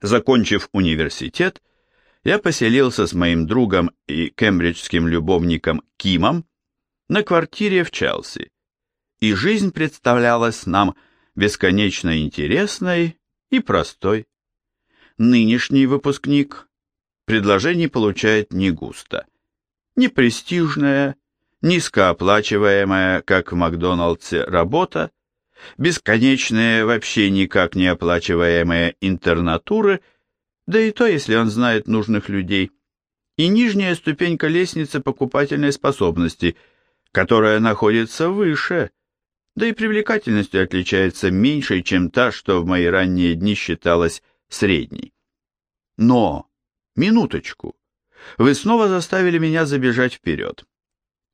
Закончив университет, я поселился с моим другом и кембриджским любовником Кимом на квартире в Челси, и жизнь представлялась нам бесконечно интересной и простой. Нынешний выпускник предложений получает не густо, не престижная, низкооплачиваемая, как в Макдоналдсе, работа, бесконечные, вообще никак не оплачиваемые интернатуры, да и то, если он знает нужных людей, и нижняя ступенька лестницы покупательной способности, которая находится выше, да и привлекательностью отличается меньшей, чем та, что в мои ранние дни считалась средней. Но, минуточку, вы снова заставили меня забежать вперед.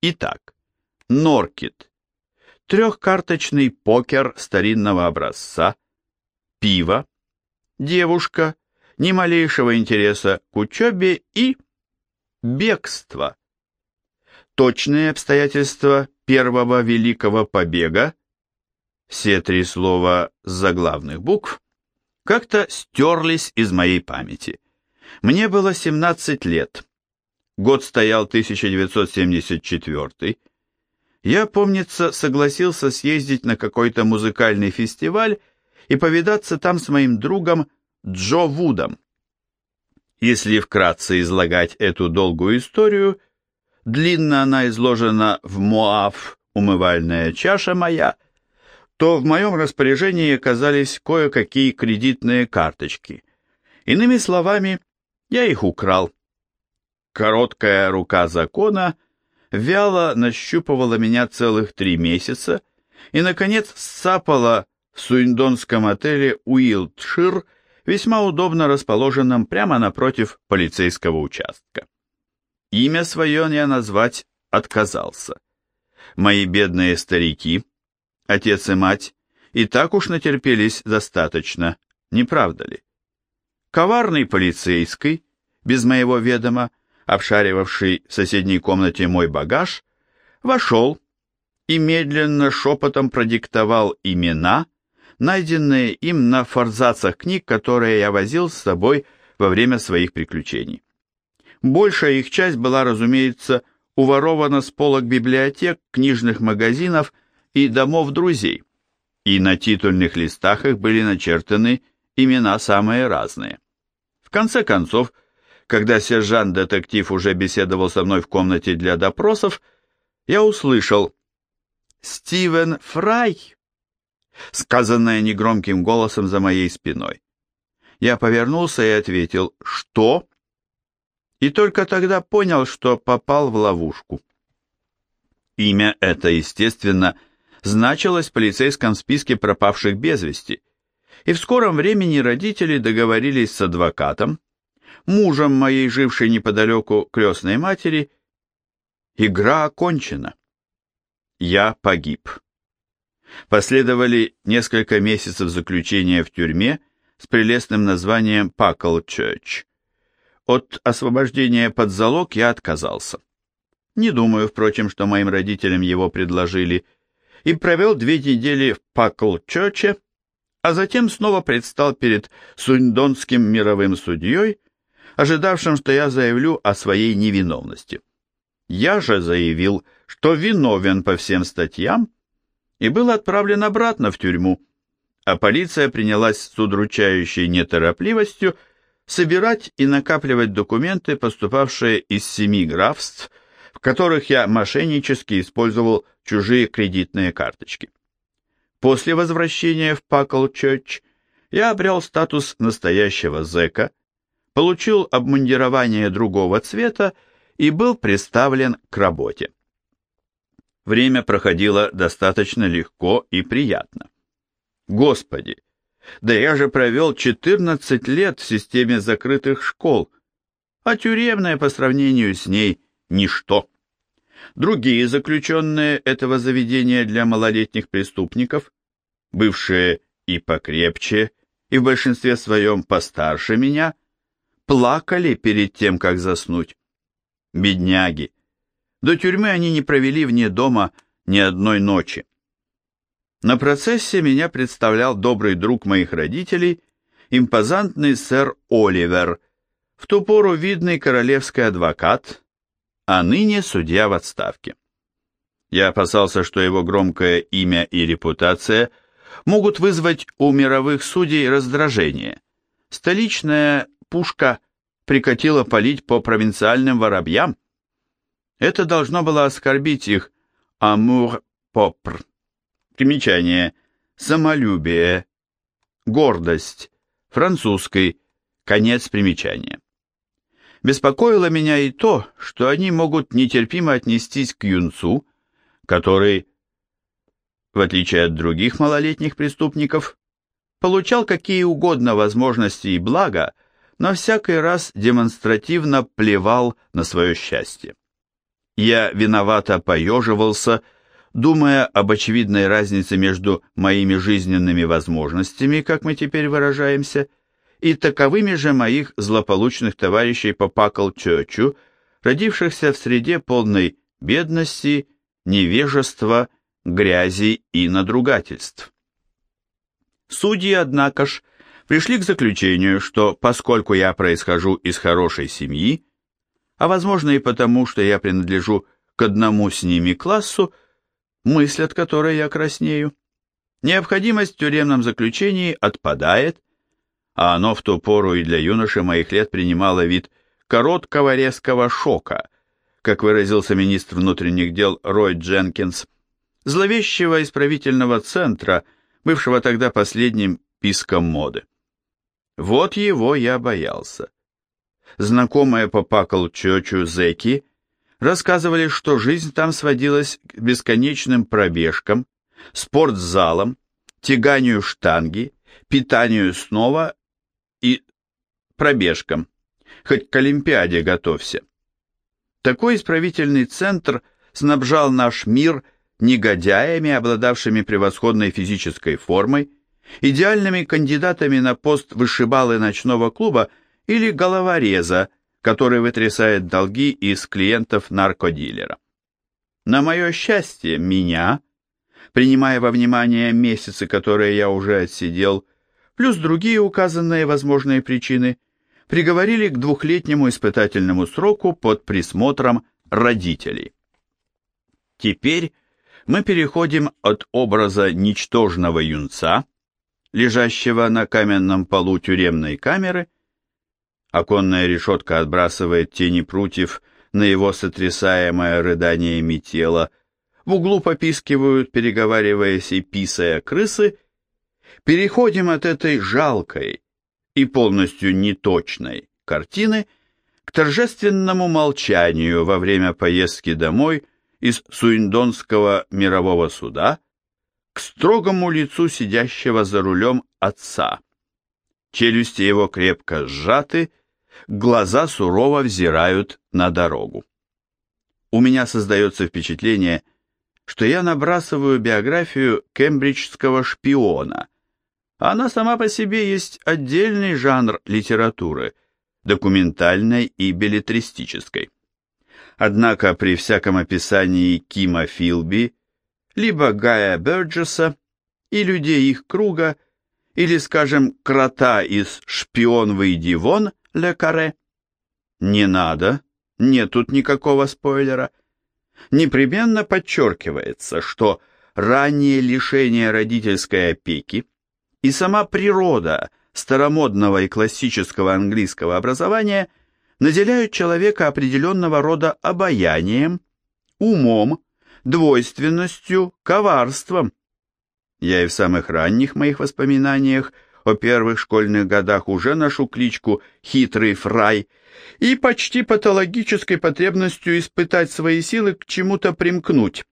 Итак, Норкит, трехкарточный покер старинного образца, пиво, девушка, ни малейшего интереса к учебе и бегство. Точные обстоятельства первого великого побега, все три слова с заглавных букв, как-то стерлись из моей памяти. Мне было 17 лет. Год стоял 1974. Я, помнится, согласился съездить на какой-то музыкальный фестиваль и повидаться там с моим другом Джо Вудом. Если вкратце излагать эту долгую историю, длинно она изложена в Моав «Умывальная чаша моя», то в моем распоряжении оказались кое-какие кредитные карточки. Иными словами, я их украл. Короткая рука закона вяло нащупывала меня целых три месяца и, наконец, сцапала в суиндонском отеле Уилтшир, весьма удобно расположенном прямо напротив полицейского участка. Имя свое я назвать отказался. Мои бедные старики, отец и мать, и так уж натерпелись достаточно, не правда ли? Коварный полицейский, без моего ведома, обшаривавший в соседней комнате мой багаж, вошел и медленно шепотом продиктовал имена, найденные им на форзацах книг, которые я возил с собой во время своих приключений. Большая их часть была, разумеется, уворована с полок библиотек, книжных магазинов и домов друзей, и на титульных листах их были начертаны имена самые разные. В конце концов, когда сержант-детектив уже беседовал со мной в комнате для допросов, я услышал «Стивен Фрай», сказанное негромким голосом за моей спиной. Я повернулся и ответил «Что?» И только тогда понял, что попал в ловушку. Имя это, естественно, значилось в полицейском списке пропавших без вести, и в скором времени родители договорились с адвокатом, мужем моей жившей неподалеку крестной матери, игра окончена. Я погиб. Последовали несколько месяцев заключения в тюрьме с прелестным названием Пакл Church. От освобождения под залог я отказался. Не думаю, впрочем, что моим родителям его предложили, и провел две недели в Пакл Чоче, а затем снова предстал перед Сундонским мировым судьей ожидавшим, что я заявлю о своей невиновности. Я же заявил, что виновен по всем статьям и был отправлен обратно в тюрьму, а полиция принялась с удручающей неторопливостью собирать и накапливать документы, поступавшие из семи графств, в которых я мошеннически использовал чужие кредитные карточки. После возвращения в Пакл-Чёрч я обрел статус настоящего зэка – получил обмундирование другого цвета и был представлен к работе. Время проходило достаточно легко и приятно. Господи, да я же провел 14 лет в системе закрытых школ, а тюремное по сравнению с ней ничто. Другие заключенные этого заведения для малолетних преступников, бывшие и покрепче, и в большинстве своем постарше меня, плакали перед тем, как заснуть. Бедняги. До тюрьмы они не провели вне дома ни одной ночи. На процессе меня представлял добрый друг моих родителей импозантный сэр Оливер, в ту пору видный королевский адвокат, а ныне судья в отставке. Я опасался, что его громкое имя и репутация могут вызвать у мировых судей раздражение. Столичная пушка прикатила палить по провинциальным воробьям. Это должно было оскорбить их амур-попр. Примечание. Самолюбие. Гордость. Французский. Конец примечания. Беспокоило меня и то, что они могут нетерпимо отнестись к юнцу, который, в отличие от других малолетних преступников, получал какие угодно возможности и блага, но всякий раз демонстративно плевал на свое счастье. Я виновато поеживался, думая об очевидной разнице между моими жизненными возможностями, как мы теперь выражаемся, и таковыми же моих злополучных товарищей по Пакл-Чёчу, родившихся в среде полной бедности невежества, грязи и надругательств. Судьи, однако ж, пришли к заключению, что поскольку я происхожу из хорошей семьи, а возможно и потому, что я принадлежу к одному с ними классу, мысль от которой я краснею, необходимость в тюремном заключении отпадает, а оно в ту пору и для юноши моих лет принимало вид короткого резкого шока, как выразился министр внутренних дел Рой Дженкинс, зловещего исправительного центра, бывшего тогда последним писком моды. Вот его я боялся. Знакомые по Пакл-Чочу зэки рассказывали, что жизнь там сводилась к бесконечным пробежкам, спортзалам, тяганию штанги, питанию снова и пробежкам. Хоть к Олимпиаде готовься. Такой исправительный центр снабжал наш мир негодяями, обладавшими превосходной физической формой, идеальными кандидатами на пост вышибалы ночного клуба или головореза, который вытрясает долги из клиентов наркодилера. На мое счастье, меня, принимая во внимание месяцы, которые я уже отсидел, плюс другие указанные возможные причины, приговорили к двухлетнему испытательному сроку под присмотром родителей. Теперь мы переходим от образа ничтожного юнца, лежащего на каменном полу тюремной камеры, оконная решетка отбрасывает тени прутьев на его сотрясаемое рыданиями тело, в углу попискивают, переговариваясь и писая крысы, переходим от этой жалкой, и полностью неточной картины к торжественному молчанию во время поездки домой из Суиндонского мирового суда к строгому лицу сидящего за рулем отца. Челюсти его крепко сжаты, глаза сурово взирают на дорогу. У меня создается впечатление, что я набрасываю биографию кембриджского шпиона, она сама по себе есть отдельный жанр литературы, документальной и билетристической. Однако при всяком описании Кима Филби, либо Гая Берджеса, и людей их круга, или, скажем, крота из «Шпион, выйди вон» Ле Каре, не надо, нет тут никакого спойлера, непременно подчеркивается, что раннее лишение родительской опеки и сама природа старомодного и классического английского образования наделяют человека определенного рода обаянием, умом, двойственностью, коварством. Я и в самых ранних моих воспоминаниях о первых школьных годах уже ношу кличку «Хитрый фрай» и почти патологической потребностью испытать свои силы к чему-то примкнуть.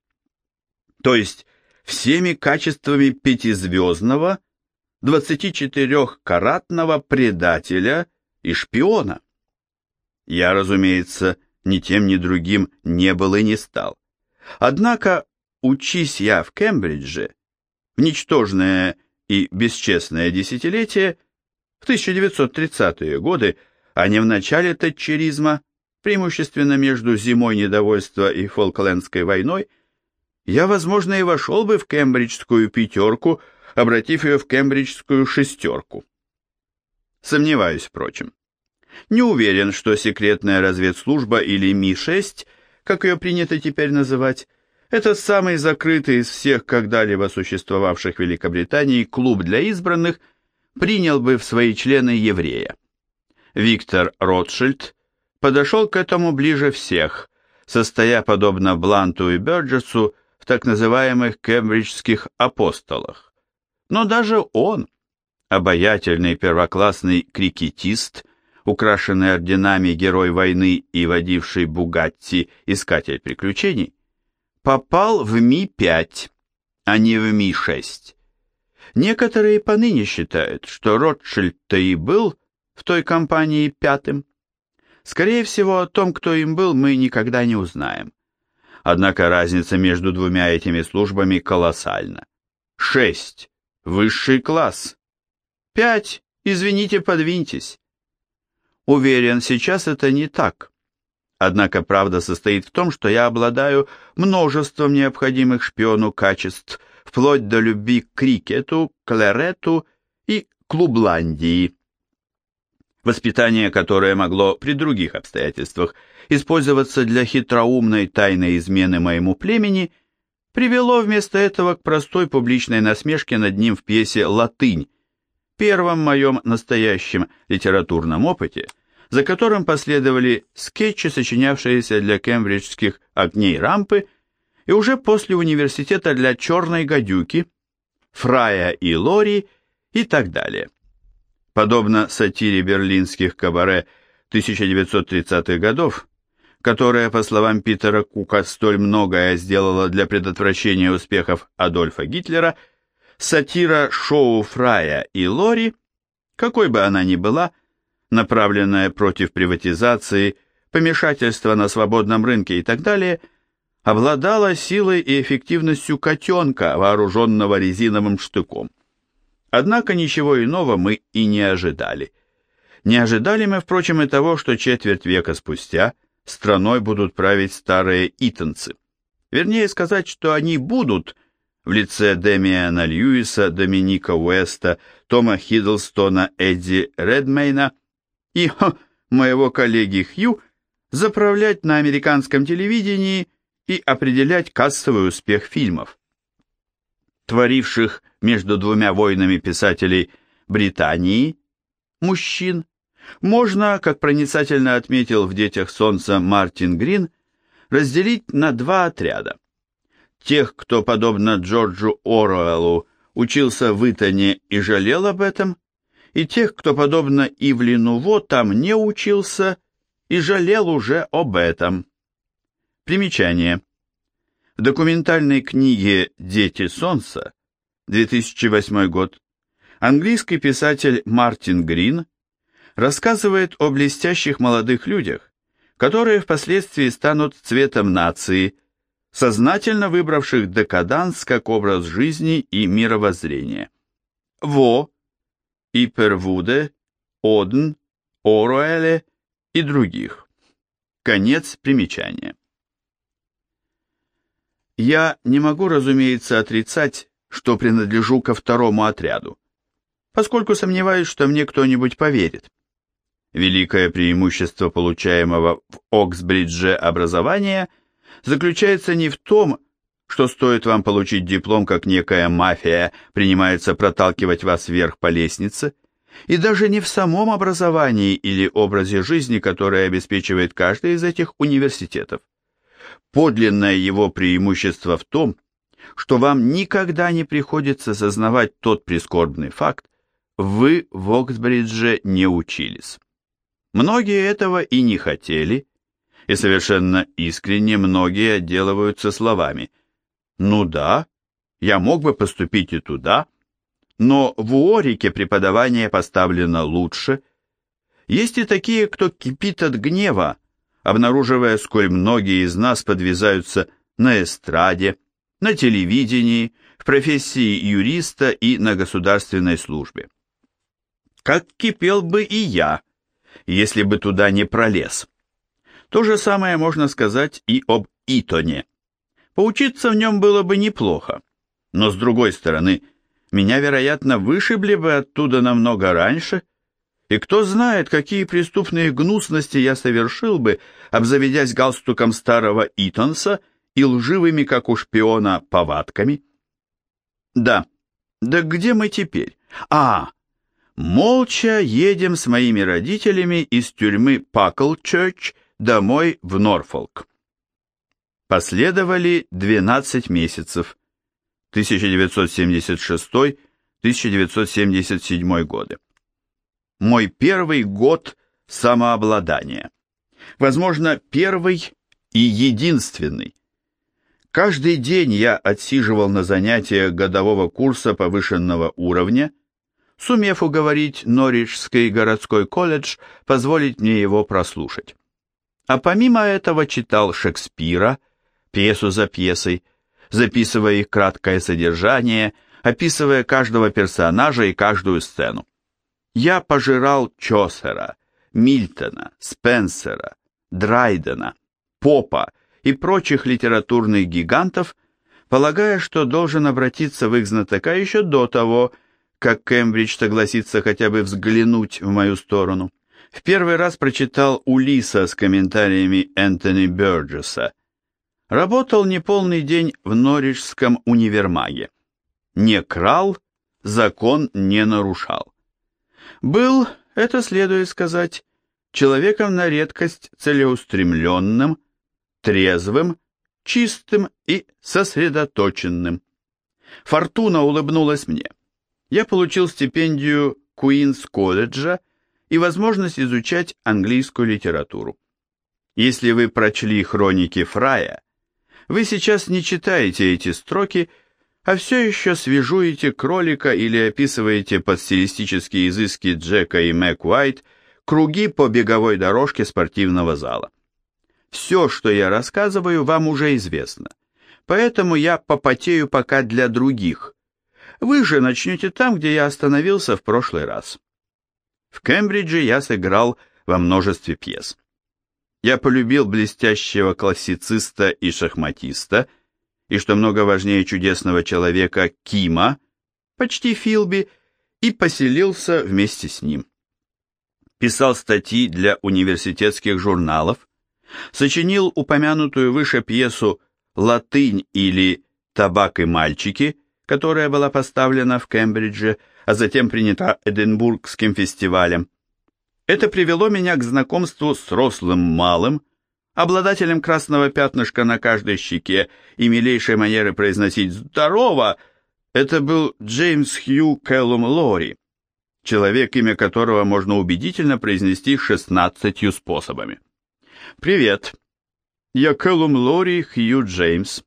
То есть всеми качествами пятизвездного – 24-каратного предателя и шпиона. Я, разумеется, ни тем, ни другим не был и не стал. Однако, учись я в Кембридже, в ничтожное и бесчестное десятилетие, в 1930-е годы, а не в начале татчеризма, преимущественно между зимой недовольства и Фолклендской войной, я, возможно, и вошел бы в кембриджскую пятерку обратив ее в кембриджскую шестерку. Сомневаюсь, впрочем. Не уверен, что секретная разведслужба или Ми-6, как ее принято теперь называть, это самый закрытый из всех когда-либо существовавших в Великобритании клуб для избранных, принял бы в свои члены еврея. Виктор Ротшильд подошел к этому ближе всех, состоя, подобно Бланту и Бёрджесу, в так называемых кембриджских апостолах. Но даже он, обаятельный первоклассный крикетист, украшенный орденами Герой войны и водивший Бугатти Искатель приключений, попал в Ми-5, а не в Ми-6. Некоторые поныне считают, что Ротшильд-то и был в той компании пятым. Скорее всего, о том, кто им был, мы никогда не узнаем. Однако разница между двумя этими службами колоссальна. Шесть. Высший класс. Пять. Извините, подвиньтесь. Уверен, сейчас это не так. Однако правда состоит в том, что я обладаю множеством необходимых шпиону качеств, вплоть до любви к крикету, клерету и клубландии. Воспитание, которое могло при других обстоятельствах использоваться для хитроумной тайной измены моему племени, привело вместо этого к простой публичной насмешке над ним в пьесе «Латынь», первом моем настоящем литературном опыте, за которым последовали скетчи, сочинявшиеся для кембриджских огней рампы, и уже после университета для черной гадюки, Фрая и Лори и так далее. Подобно сатире берлинских кабаре 1930-х годов, которая, по словам Питера Кука, столь многое сделала для предотвращения успехов Адольфа Гитлера, сатира шоу Фрая и Лори, какой бы она ни была, направленная против приватизации, помешательства на свободном рынке и так далее, обладала силой и эффективностью котенка, вооруженного резиновым штыком. Однако ничего иного мы и не ожидали. Не ожидали мы, впрочем, и того, что четверть века спустя страной будут править старые итанцы. Вернее сказать, что они будут в лице Демиана Льюиса, Доминика Уэста, Тома Хиддлстона, Эдди Редмейна и ха, моего коллеги Хью заправлять на американском телевидении и определять кассовый успех фильмов. Творивших между двумя войнами писателей Британии, мужчин, можно, как проницательно отметил в «Детях солнца» Мартин Грин, разделить на два отряда. Тех, кто, подобно Джорджу Оруэллу, учился в Итоне и жалел об этом, и тех, кто, подобно Ивлину Во, там не учился и жалел уже об этом. Примечание. В документальной книге «Дети солнца» 2008 год, английский писатель Мартин Грин рассказывает о блестящих молодых людях, которые впоследствии станут цветом нации, сознательно выбравших декаданс как образ жизни и мировоззрения. Во, Ипервуде, Оден, Оруэле и других. Конец примечания. Я не могу, разумеется, отрицать, что принадлежу ко второму отряду, поскольку сомневаюсь, что мне кто-нибудь поверит. Великое преимущество получаемого в Оксбридже образования заключается не в том, что стоит вам получить диплом, как некая мафия принимается проталкивать вас вверх по лестнице, и даже не в самом образовании или образе жизни, который обеспечивает каждый из этих университетов. Подлинное его преимущество в том, что вам никогда не приходится сознавать тот прискорбный факт, вы в Оксбридже не учились. Многие этого и не хотели, и совершенно искренне многие отделываются словами «Ну да, я мог бы поступить и туда», но в Уорике преподавание поставлено лучше. Есть и такие, кто кипит от гнева, обнаруживая, сколь многие из нас подвязаются на эстраде, на телевидении, в профессии юриста и на государственной службе. Как кипел бы и я, если бы туда не пролез. То же самое можно сказать и об Итоне. Поучиться в нем было бы неплохо, но с другой стороны, меня, вероятно, вышибли бы оттуда намного раньше, И кто знает, какие преступные гнусности я совершил бы, обзаведясь галстуком старого Итонса и лживыми, как у шпиона, повадками? Да, да где мы теперь? А, молча едем с моими родителями из тюрьмы Паклчерч домой в Норфолк. Последовали 12 месяцев, 1976-1977 годы. Мой первый год самообладания. Возможно, первый и единственный. Каждый день я отсиживал на занятиях годового курса повышенного уровня, сумев уговорить Норриджский городской колледж позволить мне его прослушать. А помимо этого читал Шекспира, пьесу за пьесой, записывая их краткое содержание, описывая каждого персонажа и каждую сцену. Я пожирал Чосера, Мильтона, Спенсера, Драйдена, Попа и прочих литературных гигантов, полагая, что должен обратиться в их знатока еще до того, как Кембридж согласится хотя бы взглянуть в мою сторону. В первый раз прочитал Улиса с комментариями Энтони Бёрджеса. Работал неполный день в Норриджском универмаге. Не крал, закон не нарушал. Был, это следует сказать, человеком на редкость целеустремленным, трезвым, чистым и сосредоточенным. Фортуна улыбнулась мне. Я получил стипендию Куинс-колледжа и возможность изучать английскую литературу. Если вы прочли хроники Фрая, вы сейчас не читаете эти строки, а все еще свежуете кролика или описываете под стилистические изыски Джека и Мэг Уайт круги по беговой дорожке спортивного зала. Все, что я рассказываю, вам уже известно, поэтому я попотею пока для других. Вы же начнете там, где я остановился в прошлый раз. В Кембридже я сыграл во множестве пьес. Я полюбил блестящего классициста и шахматиста, и, что много важнее чудесного человека, Кима, почти Филби, и поселился вместе с ним. Писал статьи для университетских журналов, сочинил упомянутую выше пьесу «Латынь» или «Табак и мальчики», которая была поставлена в Кембридже, а затем принята Эдинбургским фестивалем, это привело меня к знакомству с рослым малым, обладателем красного пятнышка на каждой щеке и милейшей манеры произносить «здорово», это был Джеймс Хью Кэллум Лори, человек, имя которого можно убедительно произнести шестнадцатью способами. «Привет, я Кэллум Лори Хью Джеймс».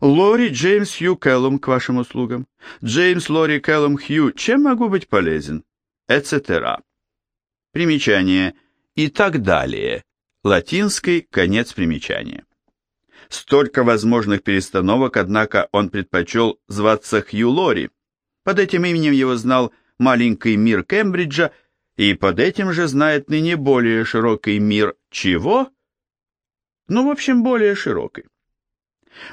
Лори Джеймс Хью Кэллум к вашим услугам. Джеймс Лори Кэллум Хью, чем могу быть полезен? Эцетера. Примечание. И так далее. Латинский конец примечания. Столько возможных перестановок, однако он предпочел зваться Хью Лори. Под этим именем его знал маленький мир Кембриджа, и под этим же знает ныне более широкий мир чего? Ну, в общем, более широкий.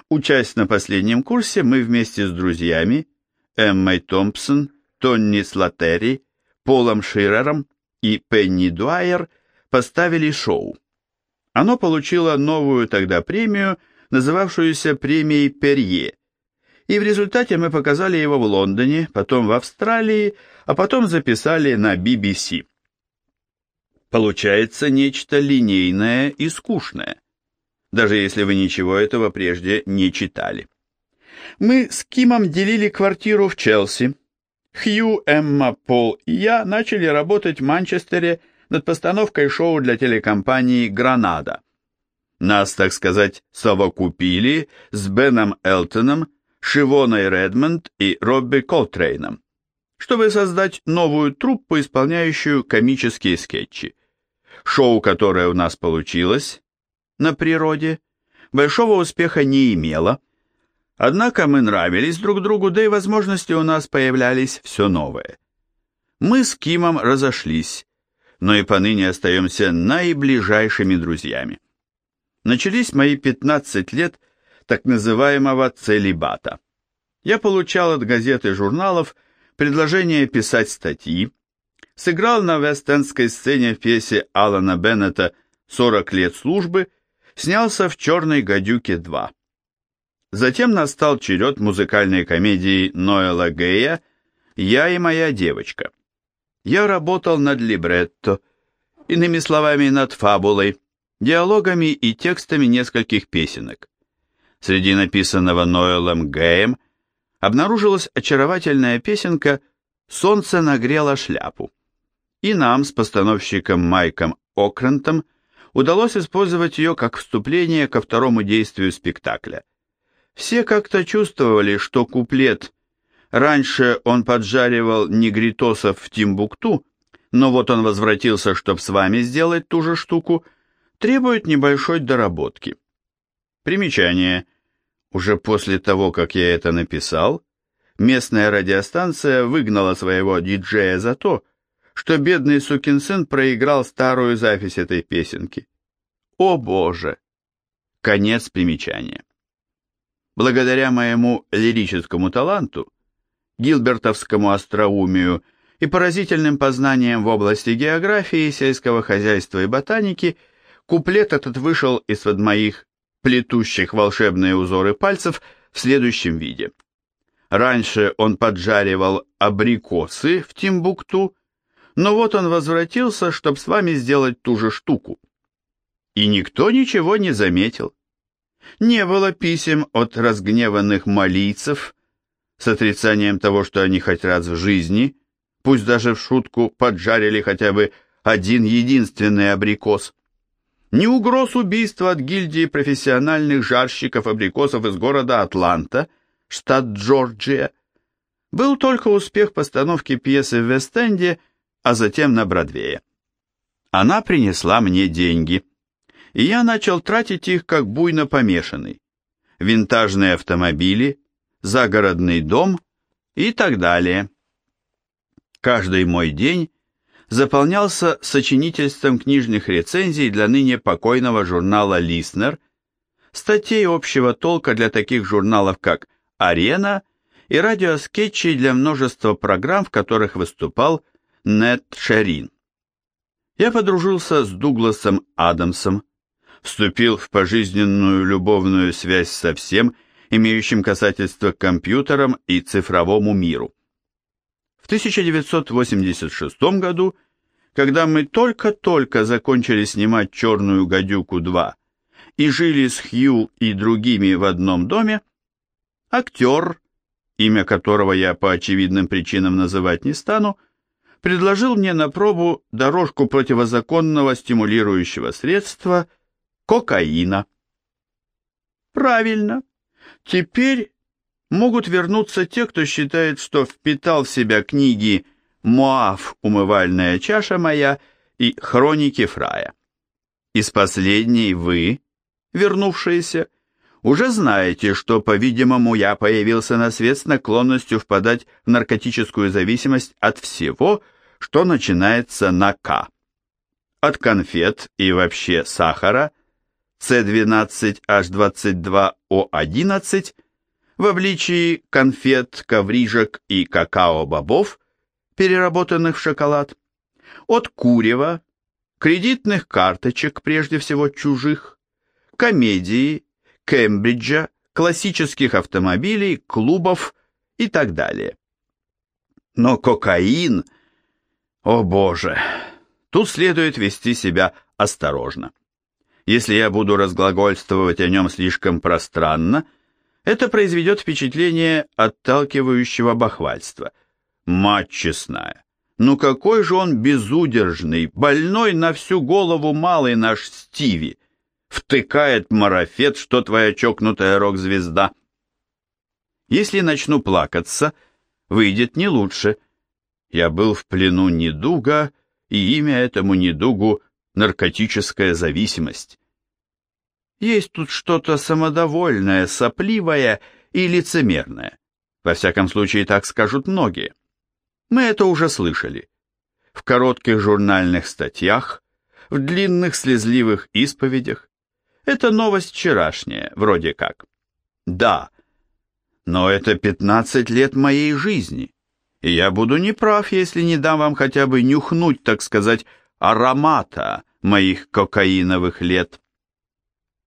Учась на последнем курсе, мы вместе с друзьями Эммой Томпсон, Тонни Слатери, Полом Ширером и Пенни Дуайер поставили шоу. Оно получило новую тогда премию, называвшуюся премией Перье, и в результате мы показали его в Лондоне, потом в Австралии, а потом записали на BBC. Получается нечто линейное и скучное, даже если вы ничего этого прежде не читали. Мы с Кимом делили квартиру в Челси, Хью, Эмма, Пол и я начали работать в Манчестере над постановкой шоу для телекомпании «Гранада». Нас, так сказать, совокупили с Беном Элтоном, Шивоной Редмонд и Робби Колтрейном, чтобы создать новую труппу, исполняющую комические скетчи. Шоу, которое у нас получилось на природе, большого успеха не имело, Однако мы нравились друг другу, да и возможности у нас появлялись все новые. Мы с Кимом разошлись, но и поныне остаемся наиближайшими друзьями. Начались мои 15 лет так называемого целибата. Я получал от газет и журналов предложение писать статьи, сыграл на вестендской сцене в пьесе Алана Беннета «40 лет службы», снялся в «Черной гадюке 2». Затем настал черед музыкальной комедии Ноэла Гея «Я и моя девочка». Я работал над либретто, иными словами, над фабулой, диалогами и текстами нескольких песенок. Среди написанного Ноэлом Геем обнаружилась очаровательная песенка «Солнце нагрело шляпу». И нам с постановщиком Майком Окрентом удалось использовать ее как вступление ко второму действию спектакля. Все как-то чувствовали, что куплет «Раньше он поджаривал негритосов в Тимбукту, но вот он возвратился, чтобы с вами сделать ту же штуку», требует небольшой доработки. Примечание. Уже после того, как я это написал, местная радиостанция выгнала своего диджея за то, что бедный сукин сын проиграл старую запись этой песенки. О боже! Конец примечания. Благодаря моему лирическому таланту, гилбертовскому остроумию и поразительным познаниям в области географии, сельского хозяйства и ботаники, куплет этот вышел из-под моих плетущих волшебные узоры пальцев в следующем виде. Раньше он поджаривал абрикосы в Тимбукту, но вот он возвратился, чтобы с вами сделать ту же штуку. И никто ничего не заметил. Не было писем от разгневанных малийцев с отрицанием того, что они хоть раз в жизни, пусть даже в шутку, поджарили хотя бы один единственный абрикос ни угроз убийства от гильдии профессиональных жарщиков абрикосов из города Атланта, штат Джорджия. Был только успех постановки пьесы в Вест-Энде, а затем на Бродвее. Она принесла мне деньги, и я начал тратить их как буйно помешанный. Винтажные автомобили, загородный дом и так далее. Каждый мой день заполнялся сочинительством книжных рецензий для ныне покойного журнала «Лиснер», статей общего толка для таких журналов, как «Арена» и радиоскетчей для множества программ, в которых выступал Нед Шерин. Я подружился с Дугласом Адамсом, вступил в пожизненную любовную связь со всем, имеющим касательство к компьютерам и цифровому миру. 1986 году, когда мы только-только закончили снимать «Черную гадюку 2» и жили с Хью и другими в одном доме, актер, имя которого я по очевидным причинам называть не стану, предложил мне на пробу дорожку противозаконного стимулирующего средства кокаина. Правильно. Теперь могут вернуться те, кто считает, что впитал в себя книги «Моав. Умывальная чаша моя» и «Хроники Фрая». Из последней вы, вернувшиеся, уже знаете, что, по-видимому, я появился на свет с наклонностью впадать в наркотическую зависимость от всего, что начинается на «К». От конфет и вообще сахара, С12H22O11 – в обличии конфет, коврижек и какао-бобов, переработанных в шоколад, от курева, кредитных карточек, прежде всего чужих, комедии, Кембриджа, классических автомобилей, клубов и так далее. Но кокаин, о боже, тут следует вести себя осторожно. Если я буду разглагольствовать о нем слишком пространно – это произведет впечатление отталкивающего бахвальства. Мать честная, ну какой же он безудержный, больной на всю голову малый наш Стиви. Втыкает марафет, что твоя чокнутая рок-звезда. Если начну плакаться, выйдет не лучше. Я был в плену недуга, и имя этому недугу — наркотическая зависимость. Есть тут что-то самодовольное, сопливое и лицемерное. Во всяком случае, так скажут многие. Мы это уже слышали. В коротких журнальных статьях, в длинных слезливых исповедях. Это новость вчерашняя, вроде как. Да, но это 15 лет моей жизни. и я буду неправ, если не дам вам хотя бы нюхнуть, так сказать, аромата моих кокаиновых лет.